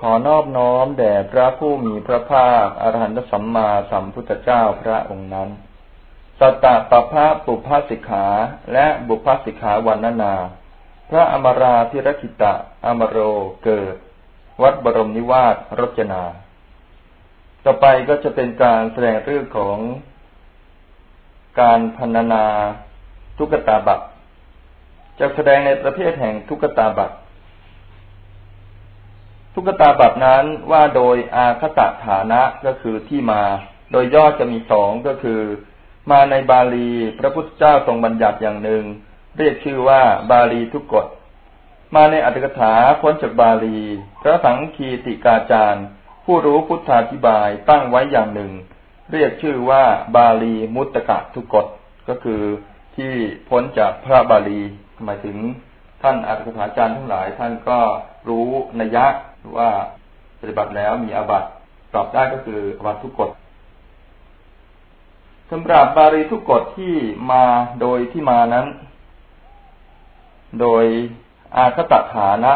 ขอนอบน้อมแด่พระผู้มีพระภาคอรหันตสัมมาสัมพุทธเจ้าพระองค์นั้นสตตะปะพะปุพพสิกขาและบุพพสิกขาวันนา พระอมราธิรคิตะอมโรเกิด วัดบรมนิวาสรจนา ต่อไปก็จะเป็นการแสดงเรื่องของ การพันนา ทุกตาบัตจะแสดงในประเภทแห่งทุกตาบัต ทุกตาบัตนั้นว่าโดยอาคตฐานะก็คือที่มา โดยย่อจะมีสองก็คือ มาในบาลี พระพุทธเจ้าทรงบัญญัติอย่างหนึ่ง เรียกชื่อว่าบาลีทุกกฎ มาในอัตถกถาพ้นจากบาลี พระสังคีติกาจารย์ ผู้รู้พุทธาธิบายตั้งไว้อย่างหนึ่ง เรียกชื่อว่าบาลีมุตตะทุกกฎก็คือที่พ้นจากพระบาลีหมายถึงท่านอัตถกถาจารย์ทั้งหลายท่านก็รู้นัยยะ ว่าปฏิบัติแล้วมีอาบัติตอบได้ก็คืออาบัติทุกกฎสำหรับบาลีทุกกฎที่มาโดยที่มานั้น โดยอาคตฐานะ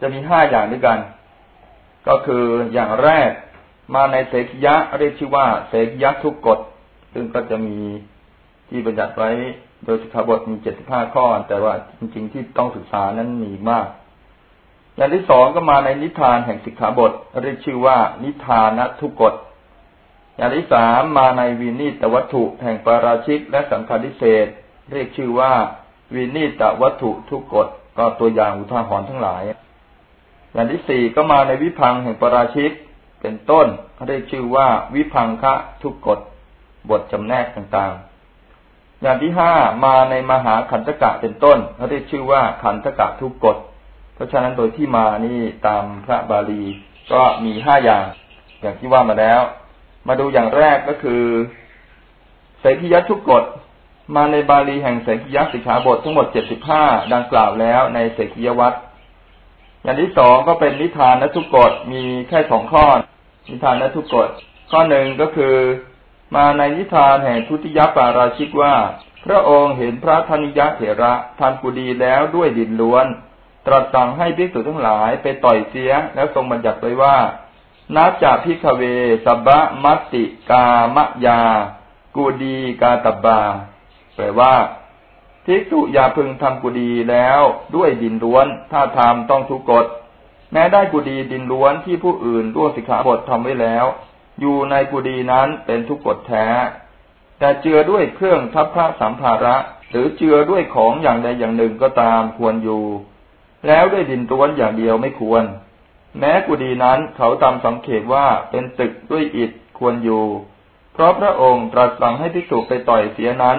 จะมีห้าอย่างด้วยกัน ก็คืออย่างแรกมาในเสกยะเรียกชื่อว่าเสกยะทุกกฎซึ่งก็จะมีที่บัญญัติไว้โดยสิกขาบทมีเจ็ดสิบห้าข้อ แต่ว่าจริงๆที่ต้องศึกษานั้นมีมาก อย่างที่สองก็มาในนิทานแห่งสิกขาบทเรียกชื่อว่า นิทานทุกกฎอย่างที่สามมาในวินิตวัตถุแห่งปาราชิกและสังฆาริเศษเรียกชื่อว่า วินิตวัตถุทุกกฎก็ตัวอย่างอุทาหรณ์ทั้งหลาย อย่างที่สี่ก็มาในวิพังแห่งปาราชิกเป็นต้นเรียกชื่อว่า วิพังคะทุกกฎบทจำแนกต่างๆ อย่างที่ห้ามาในมหาขันธกะเป็นต้นเรียกชื่อว่าขันธกะทุกกฎ ราะฉะนั้นโดยที่มานี่ตามพระบาลีก็มีห้าอย่าง อย่างที่ว่ามาแล้ว มาดูอย่างแรกก็คือเสกิยทุกกฎมาในบาลีแห่งเสกิยสิกขาบททั้งหมดเจ็ดสิบห้าดังกล่าวแล้วในเสกิยวัตรอย่างที่สองก็เป็นนิทานนทุกกฎมีแค่สองข้อ นิทานนทุกกฎข้อหนึ่งก็คือ มาในนิทานแห่งทุติยปาราชิกว่า พระองค์เห็นพระธนิยะเถระทานกุดีแล้วด้วยดินล้วน ตรัสสั่งให้ภิกษุทั้งหลายไปต่อยเสียแล้วทรงบัญญัติไว้ว่านาจาพิกเวสับะมัติ กามะยา กูดีกาตบา แปลว่าภิกษุอย่าพึงทำกุดีแล้วด้วยดินล้วน ถ้าทำต้องทุกกฎ แม้ได้กุดีดินล้วนที่ผู้อื่นร่วงสิกขาบททำไว้แล้ว อยู่ในกุดีนั้นเป็นทุกกฎแท้ แต่เจือด้วยเครื่องทัพพระสัมภาระ หรือเจือด้วยของอย่างใดอย่างหนึ่งก็ตามควรอยู่ แล้วด้วยดินต้วนอย่างเดียวไม่ควร แม้กุดีนั้นเขาตามสังเกตว่าเป็นตึกด้วยอิฐควรอยู่ เพราะพระองค์ตรัสสั่งให้ภิกษุไปต่อยเสียนั้น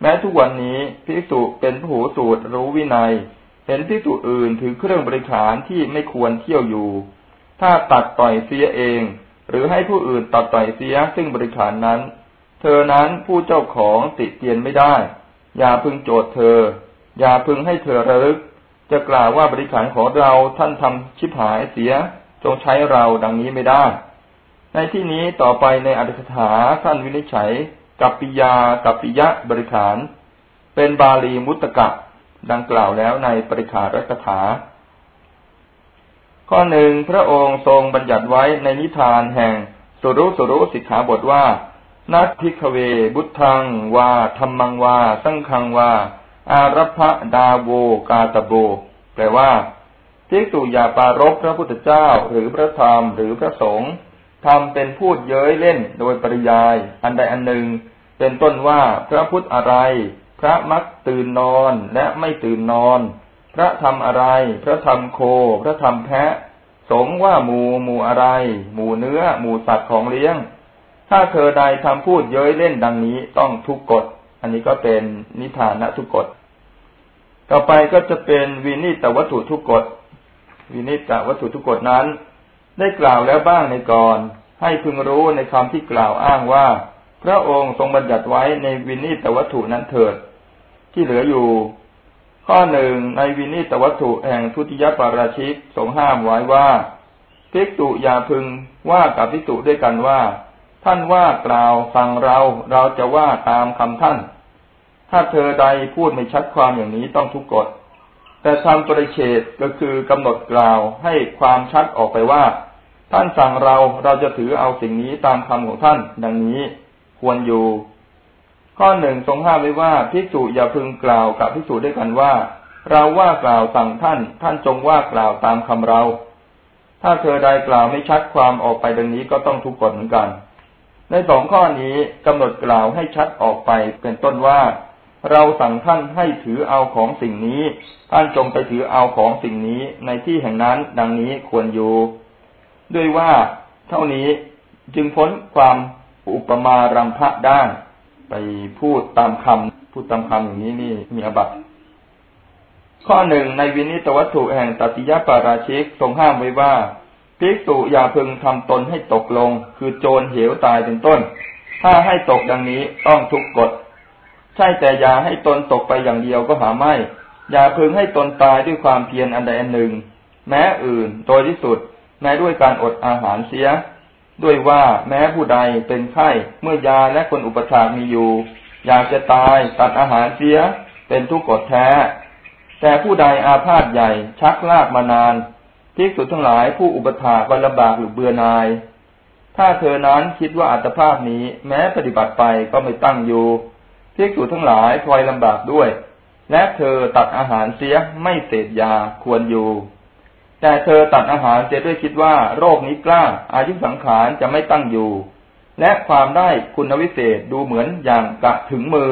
แม้ทุกวันนี้ภิกษุเป็นผู้สูตรรู้วินัย เห็นภิกษุอื่นถือเครื่องบริขารที่ไม่ควรเที่ยวอยู่ ถ้าตัดต่อยเสียเอง หรือให้ผู้อื่นตัดต่อยเสียซึ่งบริขารนั้น เธอนั้นผู้เจ้าของติเตียนไม่ได้ อย่าพึงโจทย์เธอ อย่าพึงให้เธอระลึก จะกล่าวว่าบริขารของเราท่านทำชิบหายเสียจงใช้เราดังนี้ไม่ได้ ในที่นี้ต่อไปในอัตถกถาท่านวินิจฉัยกัปปิยากัปปิยะบริขาร เป็นบาลีมุตตะดังกล่าวแล้วในปริขารักถาข้อหนึ่งพระองค์ทรงบัญญัติไว้ในนิทานแห่งสุรุสุรุสิกขาบทว่า นัทพิกเว บุตทังวาธรรมังวา สังคังวา อารัพะดาโวกาตโบ แปลว่าภิกษุอย่าปารบพระพุทธเจ้าหรือพระธรรมหรือพระสงฆ์ทำเป็นพูดเย้ยเล่นโดยปริยาย อันใดอันหนึ่ง เป็นต้นว่าพระพุทธอะไร พระมักตื่นนอนและไม่ตื่นนอน พระธรรมอะไร พระธรรมโค พระธรรมแพะ สงว่าหมูหมูอะไร หมูเนื้อ หมูสัตว์ของเลี้ยง ถ้าเธอใดทำพูดเย้ยเล่นดังนี้ต้องทุกกฎ อันนี้ก็เป็นนิทานทุกกฏ ต่อไปก็จะเป็นวินีตวัตถุทุกกฏ วินีตวัตถุทุกกฏนั้น ได้กล่าวแล้วบ้างในก่อน ให้พึงรู้ในคำที่กล่าวอ้างว่า พระองค์ทรงบัญญัติไว้ในวินีตวัตถุนั้นเถิด ที่เหลืออยู่ ข้อหนึ่งในวินีตวัตถุแห่งทุติยปาราชิกทรงห้ามไว้ว่าภิกษุอย่าพึงว่ากับภิกษุด้วยกันว่า ท่านว่ากล่าวฟังเราเราจะว่าตามคำท่าน ถ้าเธอใดพูดไม่ชัดความอย่างนี้ต้องทุกกฎ แต่ทำปริเฉดก็คือกำหนดกล่าวให้ความชัดออกไปว่า ท่านสั่งเราเราจะถือเอาสิ่งนี้ตามคำของท่าน ดังนี้ควรอยู่ ข้อหนึ่งทรงห้ามไว้ว่าภิกษุอย่าพึงกล่าวกับภิกษุด้วยกันว่า เราว่ากล่าวสั่งท่าน ท่านจงว่ากล่าวตามคำเรา ถ้าเธอใดกล่าวไม่ชัดความออกไปดังนี้ก็ต้องทุกข์กฎเหมือนกัน ในสองข้อนี้กำหนดกล่าวให้ชัดออกไปเป็นต้นว่า เราสั่งท่านให้ถือเอาของสิ่งนี้ ท่านจงไปถือเอาของสิ่งนี้ในที่แห่งนั้นดังนี้ควรอยู่ ด้วยว่าเท่านี้จึงพ้นความอุปมารัมพะได้ไปพูดตามคำพูดตามคำอย่างนี้นี่มีอบัตข้อหนึ่งในวินิตวัตถุแห่งตัติยปาราชิกทรงห้ามไว้ว่าภิกษุอย่าพึงทำตนให้ตกลง คือโจรเหวตายเป็นต้น ถ้าให้ตกดังนี้ต้องทุกกฎ ใช่แต่อย่าให้ตนตกไปอย่างเดียวก็หาไม่ อย่าพึงให้ตนตายด้วยความเพียรอันใดอันหนึ่ง แม้อื่นโดยที่สุด แม้ด้วยการอดอาหารเสีย ด้วยว่าแม้ผู้ใดเป็นไข้เมื่อยาและคนอุปถากมีอยู่ อยากจะตายตัดอาหารเสีย เป็นทุกข์กดแท้ แต่ผู้ใดอาพาธใหญ่ชักลากมานานทิกสุดทั้งหลายผู้อุปถากวันลำบากหรือเบื่อนาย ถ้าเธอนั้นคิดว่าอัตภาพนี้แม้ปฏิบัติไปก็ไม่ตั้งอยู่ ทิกสุทั้งหลายพลอยลำบากด้วย และเธอตัดอาหารเสียไม่เสพยาควรอยู่ แต่เธอตัดอาหารเสียด้วยคิดว่าโรคนี้กล้า อายุสังขารจะไม่ตั้งอยู่ และความได้คุณวิเศษดูเหมือนอย่างกะถึงมือ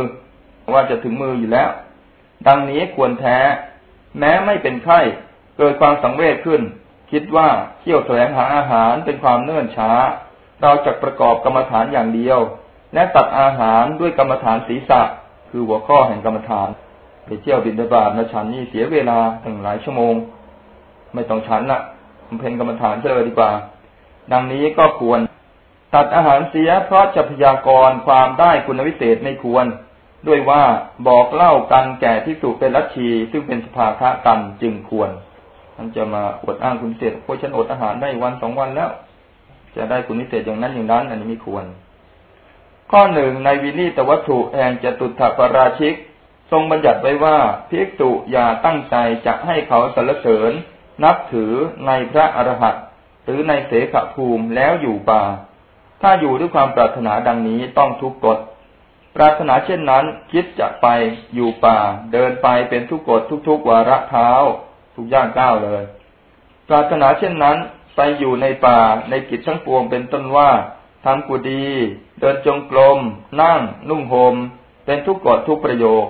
ว่าจะถึงมืออยู่แล้ว ดังนี้ควรแท้ แม้ไม่เป็นไข้เกิดความสังเวชขึ้น คิดว่าเที่ยวแสวงหาอาหารเป็นความเนื่นช้า เราจะประกอบกรรมฐานอย่างเดียว และตัดอาหารด้วยกรรมฐานศีรษะ คือหัวข้อแห่งกรรมฐานไปเที่ยวบินไดบาตมาฉันนี่เสียเวลาถึงหลายชั่วโมง ไม่ต้องฉันละบำเพ็ญกรรมฐานเจอดีกว่า ดังนี้ก็ควร ตัดอาหารเสียเพราะจะพยากรณ์ความได้คุณวิเศษไม่ควร ด้วยว่าบอกเล่ากันแก่ที่สุเป็นลัทธิซึ่งเป็นสภาคะกันจึงควรท่านจะมาอดอ้างคุณวิเศษเพราะฉันอดอาหารได้วันสองวันแล้ว จะได้คุณวิเศษอย่างนั้นอย่างนั้น อันนี้ไม่ควร ข้อหนึ่งในวินิตวัตถุแห่งจตุถปราชิก ทรงบัญญัติไว้ว่าภิกษุอย่าตั้งใจจะให้เขาสรรเสริญ นับถือในพระอรหันต์หรือในเสขภูมิแล้วอยู่ป่า ถ้าอยู่ด้วยความปรารถนาดังนี้ต้องทุกกฎปรารถนาเช่นนั้น คิดจะไปอยู่ป่า เดินไปเป็นทุกกฎทุกๆวาระเท้า ทุกย่างก้าวเลย ปรารถนาเช่นนั้น ไปอยู่ในป่าในกิจทั้งปวงเป็นต้นว่า ทำกุดีเดินจงกรม นั่ง นุ่งหม่มเป็นทุกกฎทุกประโยค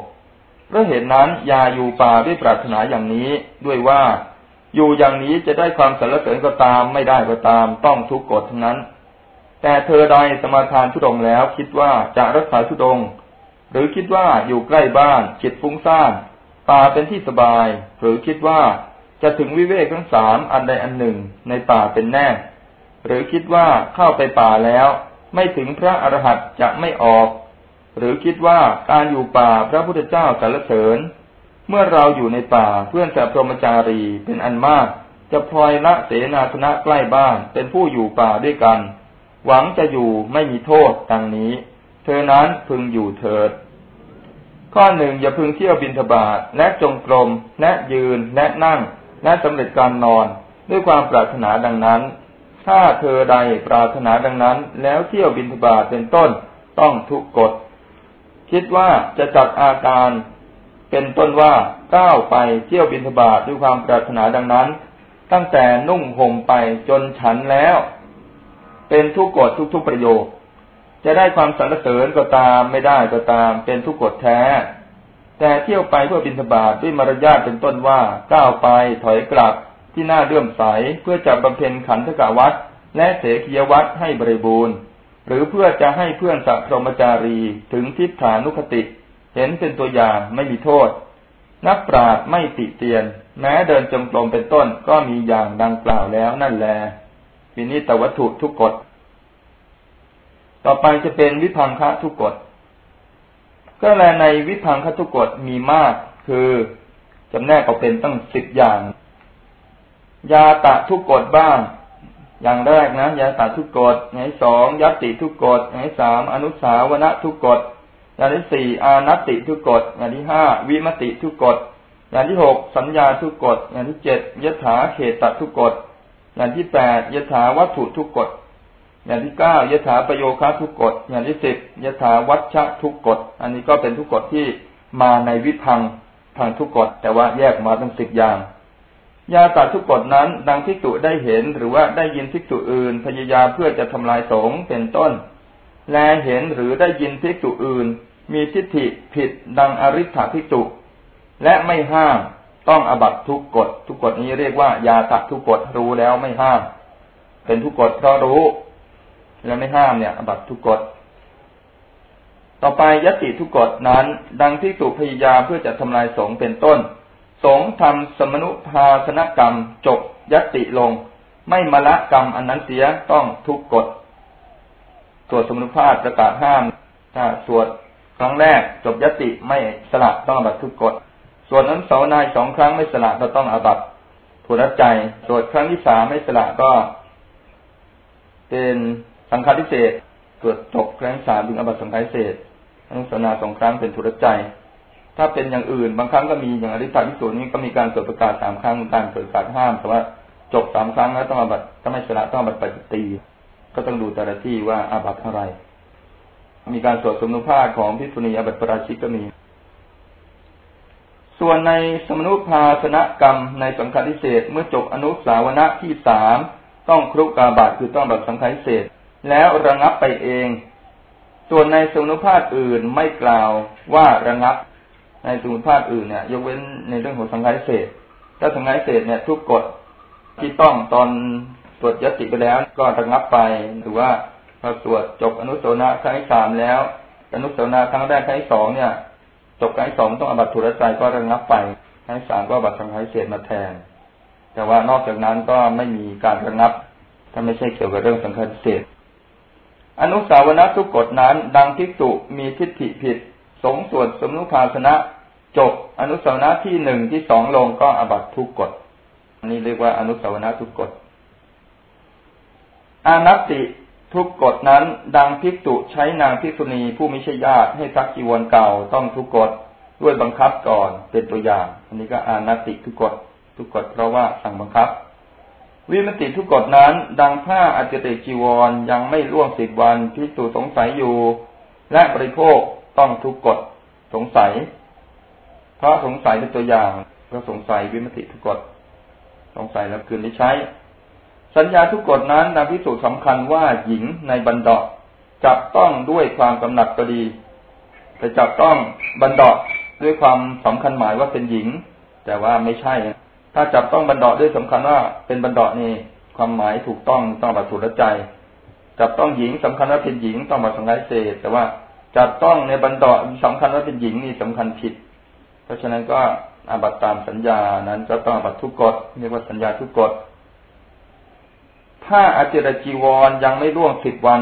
เพราะเหตุนนั้นอย่าอยู่ป่าด้วยปรารถนาอย่างนี้ด้วยว่า อยู่อย่างนี้จะได้ความสรรเสริญก็ตามไม่ได้ก็ตามต้องทุกกฎทั้งนั้น แต่เธอใดสมาทานทุดงแล้วคิดว่าจะรักษาทุดง หรือคิดว่าอยู่ใกล้บ้านจิตฟุ้งซ่านป่าเป็นที่สบาย หรือคิดว่าจะถึงวิเวกทั้งสามอันใดอันหนึ่งในป่าเป็นแน่ หรือคิดว่าเข้าไปป่าแล้ว ไม่ถึงพระอรหันต์จะไม่ออก หรือคิดว่าการอยู่ป่าพระพุทธเจ้าสรรเสริญ เมื่อเราอยู่ในป่าเพื่อนแต่พรหมจารีเป็นอันมาก จะพลอยละเสนาสนะใกล้บ้านเป็นผู้อยู่ป่าด้วยกัน หวังจะอยู่ไม่มีโทษดังนี้ เธอนั้นพึงอยู่เถิดข้อหนึ่งอย่าพึงเที่ยวบินทบาทและจงกรมและยืนและนั่ง และสำเร็จการนอน ด้วยความปรารถนาดังนั้น ถ้าเธอใดปรารถนาดังนั้น แล้วเที่ยวบินทบาทเป็นต้นต้องทุกกฎ คิดว่าจะจัดอาการเป็นต้นว่าก้าวไปเที่ยวบินทบาทด้วยความปรารถนาดังนั้น ตั้งแต่นุ่งห่มไปจนฉันแล้ว เป็นทุกกฎทุกๆประโยค จะได้ความสรรเสริญก็ตามไม่ได้ก็ตาม เป็นทุกกฎแท้ แต่เที่ยวไปเพื่อบินทบาทด้วยมารยาทเป็นต้นว่าก้าวไปถอยกลับ ที่น้าเลื่อมใสเพื่อจะบำเพ็ญขันธกาวัตและเสกียวัตให้บริบูรณ์ หรือเพื่อจะให้เพื่อนสัพพรมจารีถึงทิฏฐานุคติ เห็นเป็นตัวอย่างไม่มีโทษ นักปราชญ์ไม่ติเตียน แม้เดินจงกรมเป็นต้นก็มีอย่างดังกล่าวแล้วนั่นแหละวินิตวัตถุทุกกฎ ต่อไปจะเป็นวิพังคะทุกกฎ ก็แลในวิพังคะทุกกฎมีมาก คือจำแนกออกเป็นตั้งสิบอย่าง ยาตะทุกกฎบ้าง อย่างแรกนะยาตะทุกกฎอย่างที่สองยัตติทุกกฎอย่างที่สามอนุสาวณทุกกฎอย่างที่สี่อานัตติทุกกฎอย่างที่ห้าวิมติทุกกฎอย่างที่หกสัญญาทุกกฎอย่างที่เจ็ดยถาเขตตทุกกฎอย่างที่แปดยถาวัตถุทุกกฎอย่างที่เก้ายถาประโยคาทุกกฎอย่างที่สิบยถาวัชชะทุกกฎอันนี้ก็เป็นทุกกฎที่มาในวิพังทางทุกกฎแต่ว่าแยกมาทั้งสิบอย่าง ยาตัดทุกกฎนั้น ดังทิกตุได้เห็นหรือว่าได้ยินทิกตุอื่น พยายามเพื่อจะทำลายสงเป็นต้น แลเห็นหรือได้ยินทิกตุอื่น มีทิฏฐิผิดดังอริ t ทิกตุและไม่ห้ามต้องอบัตทุกกฎทุกกฎนี้เรียกว่ายาตัดทุกกฎรู้แล้วไม่ห้าม เป็นทุกกฎเพราะรู้ แล้วไม่ห้ามเนี่ย อบัตทุกกฎต่อไปยติทุกกฎนั้น ดังที่สุพยายามเพื่อจะทำลายสงเป็นต้น สงทำสมนุภาสนกรรมจบยติลง ไม่มละกรรมอันนั้นเสียต้องทุกกฎสวดสมนุภาพประกาศห้ามถ้าสวดครั้งแรกจบยติไม่สละต้องอบัตทุกกฎส่วนนั้นสานายสองครั้งไม่สละก็ต้องอบัตถุรใจสวนครั้งที่สามไม่สละก็ เป็นสังฆาทิเศษตรวจจบครั้งสามถึงอบัตสังฆาทิเศษอนุสนาสองครั้งเป็นถุรใจ ถ้าเป็นอย่างอื่น บางครั้งก็มีอย่างอริธาพิสูจน์นี้ก็มีการตรวจประกาศสามครั้งการตรวจประกาศห้ามแต่ว่าจบสามครั้งแล้วต้องอาบัตถ้าไม่สละต้องอาบัตปฏิตี ก็ต้องดูแต่ละที่ว่าอาบัตเท่าไร มีการสวดสมนุภาพของพิษุณีอาบัตปราชิกก็มี ส่วนในสมนุภาสนกรรมในสังฆาทิเศษเมื่อจบอนุสาวนะที่สามต้องครุกาบาตคือต้องแบบสังฆาทิเศษแล้วระงับไปเอง ส่วนในสมนุภาพอื่นไม่กล่าวว่าระงับ ในสมนุภาพอื่นเนี่ย ยกเว้นในเรื่องของสังฆาทิเศษถ้าสังฆาทิเศษเนี่ย ทุกกฎที่ต้องตอนตรวจยติไปแล้ว ก็ระงับไปหรือว่าพอตรวจจบอนุสนะครั้งที่สามแล้ว อนุสนะครั้งแรกครั้งที่สองเนี่ย จบครั้งสองต้องอบัตถุรใจก็ระงับไปครั้งสามก็อบัตสังหารเศษมาแทน แต่ว่านอกจากนั้นก็ไม่มีการระงับ ถ้าไม่ใช่เกี่ยวกับเรื่องสังฆารเศษอนุสาวนะทุกกฎนั้น ดังทิฏฐุมีทิฏฐิผิด สงส่วนสมนุภาสนะ จบอนุสาวนะที่หนึ่งที่สองลงก็อบัตทุกกฎอันนี้เรียกว่าอนุสาวนะทุกกฎอานัตติทุกกฎนั้น ดังภิกษุใช้นางภิกษุณีผู้มิใช่ญาติให้ซักจีวรเก่าต้องทุกกฎด้วยบังคับก่อนเป็นตัวอย่าง อันนี้ก็อานาติทุกกฎทุกกฎเพราะว่าสั่งบังคับ วิมติทุกกฎนั้น ดังผ้าอาจติจีวรยังไม่ล่วงสิบวันภิกษุสงสัยอยู่ และบริโภคต้องทุกกฎสงสัย พระสงสัยเป็นตัวอย่างก็สงสัยวิมติทุกกฎสงสัยแล้วคืนได้ใช้ สัญญาทุกกฎนั้นนางพิสูจน์สำคัญว่าหญิงในบรรดาจับต้องด้วยความกำหนัดก็ดีแต่จับต้องบรรดาด้วยความสำคัญหมายว่าเป็นหญิง แต่ว่าไม่ใช่ ถ้าจับต้องบรรดาด้วยสำคัญว่าเป็นบรรดานี่ความหมายถูกต้องต้องบัตรสุรใจ จับต้องหญิงสำคัญว่าเป็นหญิงต้องบัตรสังไเศษแต่ว่าจับต้องในบรรดาสำคัญว่าเป็นหญิงนี่สำคัญผิด เพราะฉะนั้นก็อาบัตตามสัญญานั้น ก็ต้องอาบัตทุกกฎเรียกว่าสัญญาทุกกฎถ้าอาจิรจีวรยังไม่ล่วงสิบวัน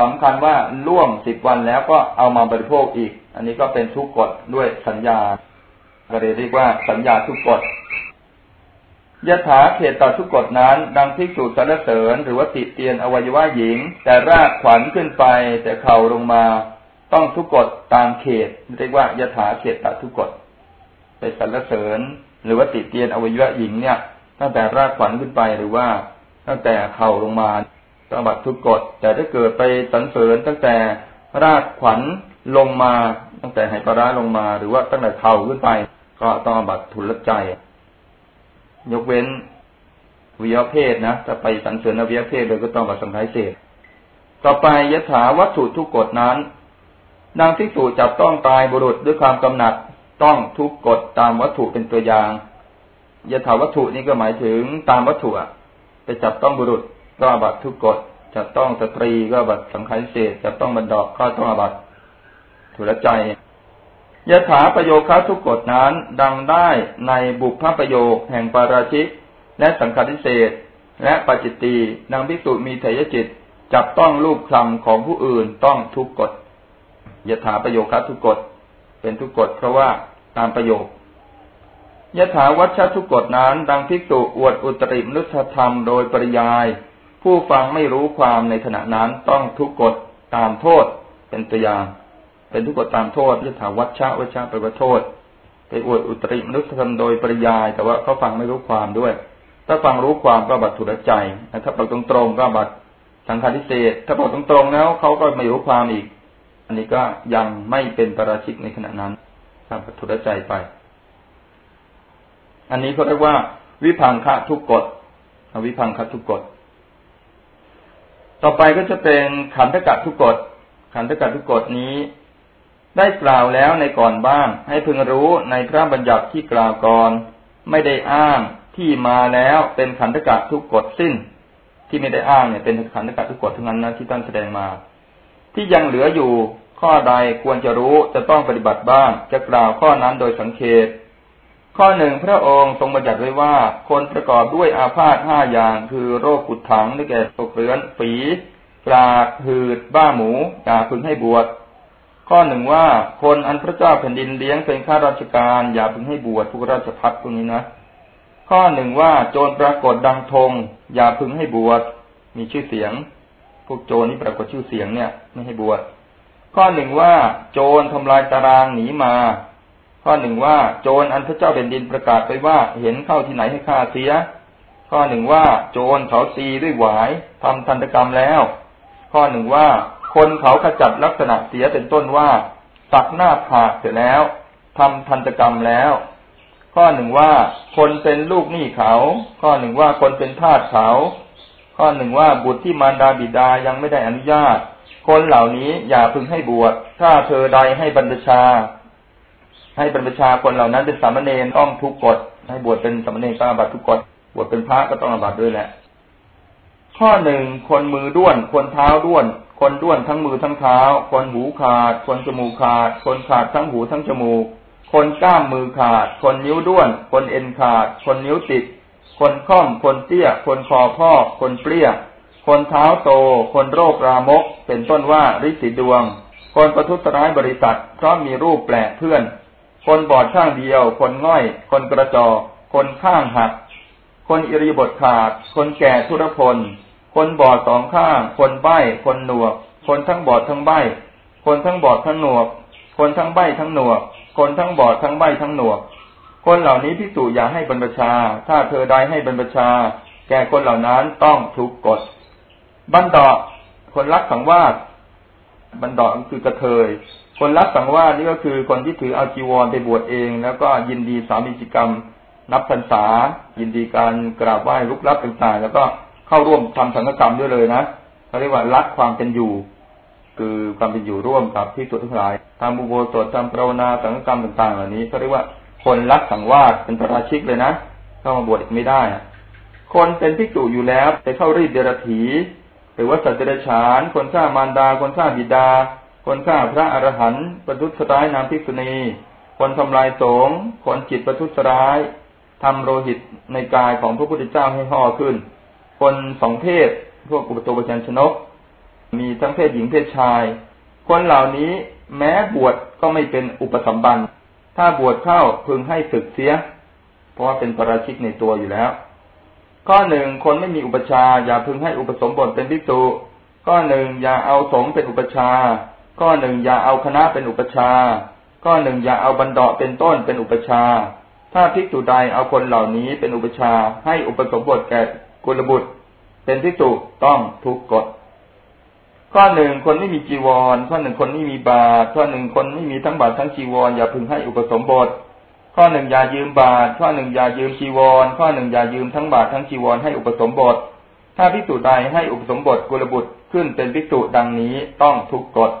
สำคัญว่าล่วงสิบวันแล้วก็เอามาบริโภคอีก อันนี้ก็เป็นทุกกฎด้วยสัญญาก็เลยเรียกว่าสัญญาทุกกฎยถาเขตต่อทุกกฎนั้น ดังพิสูจสรรเสริญ หรือว่าติเตียนอวัยวะหญิง แต่รากขวัญขึ้นไป แต่เข่าลงมา ต้องทุกกฎตามเขต เรียกว่ายถาเขตต่อทุกกฎ ไปสรรเสริญ หรือว่าติเตียนอวัยวะหญิงเนี่ยตั้งแต่รากขวัญขึ้นไปหรือว่าตั้งแต่เข่าลงมาต้องบัตทุกกฎแต่ถ้าเกิดไปสันเสริญตั้งแต่รากขวัญลงมาตั้งแต่ไหปราลงมา หรือว่าตั้งแต่เข่าขึ้นไป ก็ต้องบัตทุลใจ ยกเว้นวิยเพศนะถ้าไปสันเสริญวิยเพศเลยก็ต้องบัตสังขารเศษต่อไปยถาวัตถุทุกกฎนั้นนางที่สู่จับต้องตายบุรุษด้วยความกำหนัด ต้องทุกกฎตามวัตถุเป็นตัวอย่างยถาวัตถุนี่ก็หมายถึงตามวัตถุอะไปจับต้องบุรุษก็อบัตทุกกฎจับต้องสตรีก็อบัตสังขารเศษจับต้องบรรดาก็ต้องอบัตถุรใจยถาประโยคาทุกกฎนั้นดังได้ในบุพพประโยคแห่งปาราชิก และสังขารเศษและปจิตตีนางภิกษุมีเถยจิต จับต้องรูปคำของผู้อื่นต้องทุกกฎยถาประโยคาทุกกฎ เป็นทุกกฎเพราะว่าตามประโยคยถาวัชชทุกกฎนั้น ดังภิกษุอวดอุตริมนุสธรรมโดยปริยาย ผู้ฟังไม่รู้ความในขณะนั้นต้องทุกกฎตามโทษ เป็นตัวอย่าง เป็นทุกกฎตามโทษยถาวัชชะวัชชะไปว่าโทษ ไปอวดอุตริมนุสธรรมโดยปริยาย แต่ว่าเขาฟังไม่รู้ความด้วย ถ้าฟังรู้ความก็บัตรถุรใจถ้าบอกตรงๆก็บัตรสังฆาทิเศษถ้าบอกตรงๆแล้วเขาก็ไม่รู้ความอีก อันนี้ก็ยังไม่เป็นประราชิกในขณะนั้นทำบัตรถุรใจไป อันนี้เขาเรียกว่า วิพังคะทุกกฎวิพังคะทุกกฎต่อไปก็จะเป็นขันธกะทุกกฎขันธกะทุกกฎนี้ ได้กล่าวแล้วในก่อนบ้าง ให้พึงรู้ในพระบัญญัติที่กล่าวก่อน ไม่ได้อ้างที่มาแล้วเป็นขันธกะทุกกฎสิ้น ที่ไม่ได้อ้างเนี่ยเป็นขันธกะทุกกฎทั้งนั้นนะที่ท่านแสดงมา ที่ยังเหลืออยู่ ข้อใดควรจะรู้จะต้องปฏิบัติบ้างจะกล่าวข้อนั้นโดยสังเกตข้อหนึ่งพระองค์ทรงบัญญัติไว้ว่า คนประกอบด้วยอาพาธห้าอย่าง คือโรคกุดถังได้แก่ตกเรือนฝีกราดหืด บ้าหมูอย่าพึงให้บวชข้อหนึ่งว่าคนอันพระเจ้าแผ่นดินเลี้ยงเป็นข้าราชการ อย่าพึงให้บวชผู้ราชพัฒตรงนี้นะ ข้อหนึ่งว่าโจรปรากฏดังธงอย่าพึงให้บวชมีชื่อเสียง พวกโจรนี่ปรากฏชื่อเสียงเนี่ย ไม่ให้บวชข้อหนึ่งว่าโจรทำลายตารางหนีมา ข้อหนึ่งว่าโจรอันพระเจ้าเป็นดินประกาศไปว่าเห็นเข้าที่ไหนให้ฆ่าเสีย ข้อหนึ่งว่าโจรเขาตีด้วยหวายทำทันตกรรมแล้ว ข้อหนึ่งว่าคนเขาขจัดลักษณะเสียเป็นต้นว่าตักหน้าผากเสร็จแล้วทำทันตกรรมแล้ว ข้อหนึ่งว่าคนเป็นลูกหนี้เขา ข้อหนึ่งว่าคนเป็นทาสเขา ข้อหนึ่งว่าบุตรที่มารดาบิดายังไม่ได้อนุญาต คนเหล่านี้อย่าพึงให้บวชถ้าเธอใดให้บรรพชา ให้บรรพชาคนเหล่านั้นเป็นสามเณรต้องทุกกฎให้บวชเป็นสามเณรต้องอาบัตทุกกฎบวชเป็นพระก็ต้องอาบัตด้วยแหละ ข้อหนึ่งคนมือด้วน คนเท้าด้วน คนด้วนทั้งมือทั้งเท้า คนหูขาด คนจมูกขาด คนขาดทั้งหูทั้งจมูก คนกล้ามมือขาด คนนิ้วด้วน คนเอ็นขาด คนนิ้วติด คนค่อม คนเตี้ย คนคอพ่อคนเปรี้ย คนเท้าโต คนโรครามก เป็นต้นว่าริสิดวง คนประทุษร้ายบริษัทเพราะมีรูปแปลกเพื่อน คนบอดข้างเดียว คนง่อย คนกระจอ คนข้างหัก คนอิริบทขาด คนแก่ทุรพล คนบอดสองข้าง คนใบ้ คนหนวก คนทั้งบอดทั้งใบ้ คนทั้งบอดทั้งหนวก คนทั้งใบ้ทั้งหนวก คนทั้งบอดทั้งใบ้ทั้งหนวก คนเหล่านี้พิสูจอย่าให้บรรพชา ถ้าเธอใดให้บรรพชา แก่คนเหล่านั้นต้องทุกกฎบันดาคนรักสังวาสบันดาคือกระเทย คนรับสังวาสนี่ก็คือคนที่ถือเอาจีวรไปบวชเอง แล้วก็ยินดีสามีจิกรรม นับพรรษา ยินดีการกราบไหว้ลุกลับต่างๆแล้วก็เข้าร่วมทำสังฆกรรมด้วยเลยนะเขาเรียกว่ารักความเป็นอยู่ คือความเป็นอยู่ร่วมกับที่สุดทั้งหลายทำบุโบสถทำปรวนาสังฆกรรมต่าง ๆ เหล่านี้เขาเรียกว่า คนรักสังวาสเป็นประราชิกเลยนะเข้ามาบวชอีกไม่ได้คนเป็นพิจูอยู่แล้วไปเข้ารีดเดรถีหรือว่าสัตว์เดรัจฉาน คนฆ่ามารดา คนฆ่าบิดา คนฆ่าพระอรหันต์ประทุษร้ายนางภิกษุณี คนทำลายสงฆ์คนจิตประทุษร้ายทำโลหิตในกายของพระพุทธเจ้าให้ห่อขึ้น คนสองเพศพวกอุปโตปชัญชนก มีทั้งเพศหญิงเพศชาย คนเหล่านี้แม้บวชก็ไม่เป็นอุปสมบัน ถ้าบวชเข้าพึงให้ศึกเสีย เพราะว่าเป็นประชิกในตัวอยู่แล้ว ข้อหนึ่งคนไม่มีอุปชาอย่าพึงให้อุปสมบทเป็นภิกษุข้อหนึ่งอย่าเอาสงเป็นอุปชา ข้อหนึ่งอย่าเอาคณะเป็นอุปชา ข้อหนึ่งอย่าเอาบรรดาเป็นต้นเป็นอุปชา ถ้าภิกษุใดเอาคนเหล่านี้เป็นอุปชาให้อุปสมบทแก่กุลบุตร เป็นภิกษุต้องทุกกฎ ข้อหนึ่งคนไม่มีจีวร ข้อหนึ่งคนไม่มีบาตรข้อหนึ่งคนไม่มีทั้งบาตรทั้งจีวร อย่าพึงให้อุปสมบท ข้อหนึ่งอย่ายืมบาตรข้อหนึ่งอย่ายืมจีวร ข้อหนึ่งอย่ายืมทั้งบาตรทั้งจีวรให้อุปสมบท ถ้าภิกษุใดให้อุปสมบทกุลบุตรขึ้นเป็นภิกษุดังนี้ต้องทุกกฎ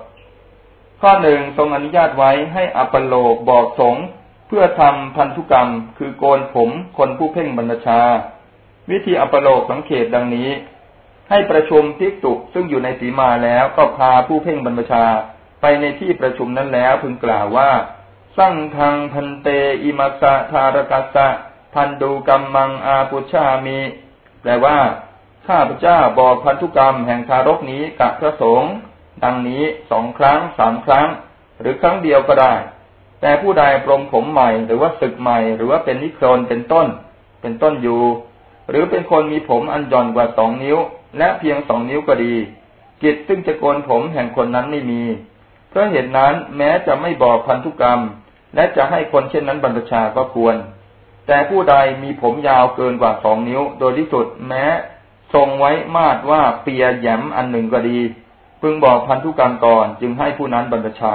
ข้อหนึ่งทรงอนุญาตไว้ให้อัปโลกบอกสงเพื่อทำพันธุกรรม คือโกนผมคนผู้เพ่งบรรชา วิธีอัปโลกสังเขตดังนี้ ให้ประชุมภิกษุซึ่งอยู่ในสีมาแล้วก็พาผู้เพ่งบรรพชา ไปในที่ประชุมนั้นแล้วพึงกล่าวว่า สั่งทางพันเตอิมัสะทารกัสะพันดูกรรมมังอาปุชามีแปลว่าข้าพเจ้าบอกพันธุกรรมแห่งทารกนี้กับพระสงฆ์ดังนี้สองครั้งสามครั้ง หรือครั้งเดียวก็ได้ แต่ผู้ใดปรงผมใหม่หรือว่าศึกใหม่หรือว่าเป็นนิครนเป็นต้น เป็นต้นอยู่ หรือเป็นคนมีผมอันหย่อนกว่าสองนิ้ว และเพียงสองนิ้วก็ดี กิจซึ่งจะโกนผมแห่งคนนั้นไม่มี เพราะเหตุนั้นแม้จะไม่บอกพันธุกรรม และจะให้คนเช่นนั้นบรรพชาก็ควร แต่ผู้ใดมีผมยาวเกินกว่าสองนิ้ว โดยที่สุดแม้ทรงไว้มาดว่าเปียแยมอันหนึ่งก็ดี พึงบอกพันธุกรรมก่อนจึงให้ผู้นั้นบรรพชา